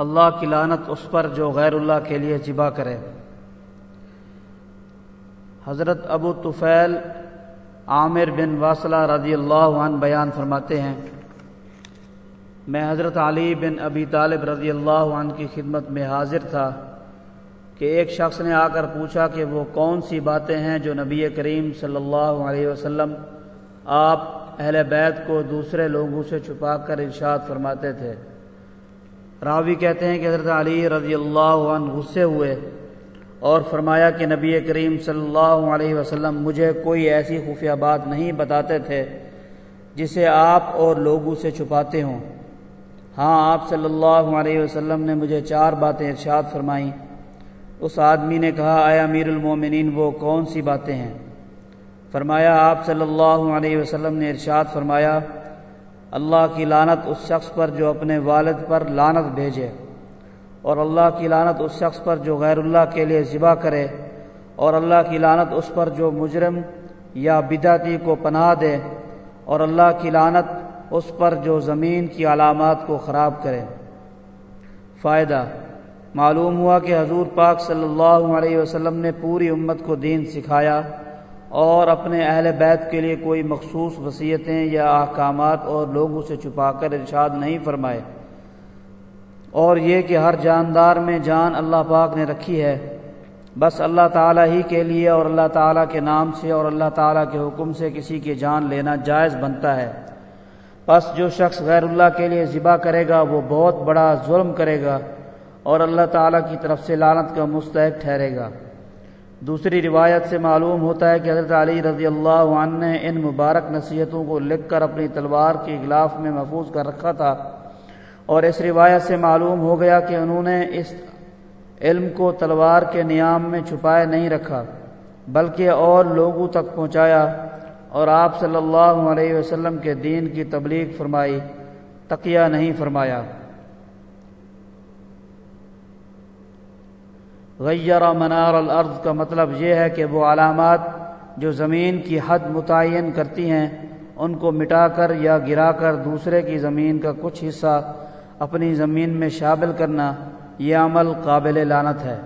اللہ کی لانت اس پر جو غیر اللہ کے لیے ذبح کرے۔ حضرت ابو طفیل عامر بن واصلہ رضی اللہ عنہ بیان فرماتے ہیں، میں حضرت علی بن ابی طالب رضی اللہ عنہ کی خدمت میں حاضر تھا کہ ایک شخص نے آ کر پوچھا کہ وہ کون سی باتیں ہیں جو نبی کریم صلی اللہ علیہ وسلم آپ اہل بیت کو دوسرے لوگوں سے چھپا کر ارشاد فرماتے تھے۔ راوی کہتے ہیں کہ حضرت علی رضی اللہ عنہ غصے ہوئے اور فرمایا کہ نبی کریم صلی اللہ علیہ وسلم مجھے کوئی ایسی خفیہ بات نہیں بتاتے تھے جسے آپ اور لوگوں سے چھپاتے ہوں۔ ہاں آپ صلی اللہ علیہ وسلم نے مجھے چار باتیں ارشاد فرمائیں۔ اس آدمی نے کہا، اے امیر المومنین، وہ کون سی باتیں ہیں؟ فرمایا، آپ صلی اللہ علیہ وسلم نے ارشاد فرمایا اللہ کی لانت اس شخص پر جو اپنے والد پر لانت بھیجے اور اللہ کی لانت اس شخص پر جو غیر اللہ کے لیے ذبح کرے اور اللہ کی لانت اس پر جو مجرم یا بدعتی کو پناہ دے اور اللہ کی لانت اس پر جو زمین کی علامات کو خراب کرے۔ فائدہ معلوم ہوا کہ حضور پاک صلی اللہ علیہ وسلم نے پوری امت کو دین سکھایا۔ اور اپنے اہل بیت کے لیے کوئی مخصوص وصیتیں یا احکامات اور لوگوں سے چھپا کر ارشاد نہیں فرمائے۔ اور یہ کہ ہر جاندار میں جان اللہ پاک نے رکھی ہے۔ بس اللہ تعالیٰ ہی کے لیے اور اللہ تعالیٰ کے نام سے اور اللہ تعالیٰ کے حکم سے کسی کی جان لینا جائز بنتا ہے۔ بس جو شخص غیر اللہ کے لیے ذبح کرے گا وہ بہت بڑا ظلم کرے گا اور اللہ تعالیٰ کی طرف سے لانت کا مستحق ٹھہرے گا۔ دوسری روایت سے معلوم ہوتا ہے کہ حضرت علی رضی اللہ عنہ نے ان مبارک نصیحتوں کو لکھ کر اپنی تلوار کے غلاف میں محفوظ کر رکھا تھا۔ اور اس روایت سے معلوم ہو گیا کہ انہوں نے اس علم کو تلوار کے نیام میں چھپائے نہیں رکھا، بلکہ اور لوگوں تک پہنچایا اور آپ صلی اللہ علیہ وسلم کے دین کی تبلیغ فرمائی، تقیہ نہیں فرمایا۔ غیر منار الارض کا مطلب یہ ہے کہ وہ علامات جو زمین کی حد متعین کرتی ہیں، ان کو مٹا کر یا گرا کر دوسرے کی زمین کا کچھ حصہ اپنی زمین میں شامل کرنا، یہ عمل قابل لانت ہے۔